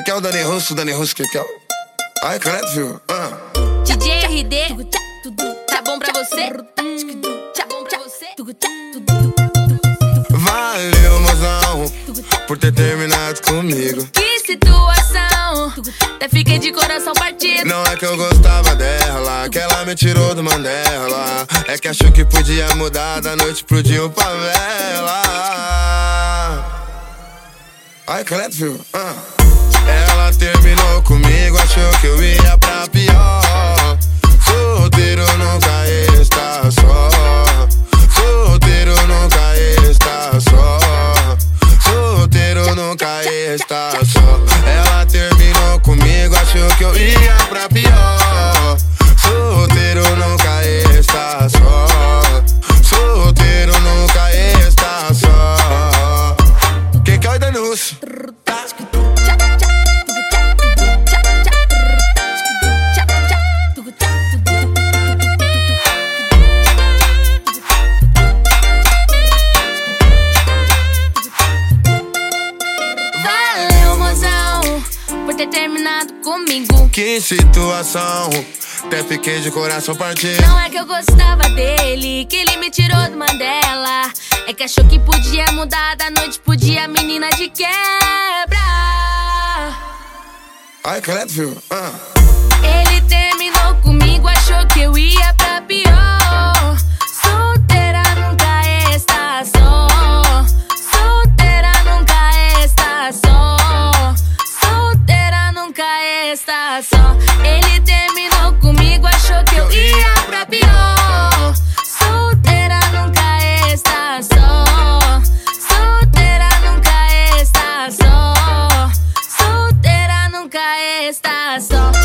que é o Dani Russo, Dani Russo, que é? Ai, credo, viu? Ah. DJ RD, tá bom pra você? Tá bom pra você? Valeu, mozão, por ter terminado comigo. Que situação, até fiquei de coração partido. Não é que eu gostava dela, que ela me tirou do Mandela. É que achou que podia mudar da noite pro dia o favela. Ai, credo, viu? Ah. Terminado comigo. Que situação, até fiquei de coração partido. Não é que eu gostava dele, que ele me tirou do Mandela. É que achou que podia mudar da noite pro dia, menina de quebra. Ai, credo, viu? Ah. Ele terminou comigo, achou que eu ia Ele terminou comigo, achou que eu ia pra pior. Solteira nunca está só. Solteira nunca está só. Solteira nunca está só.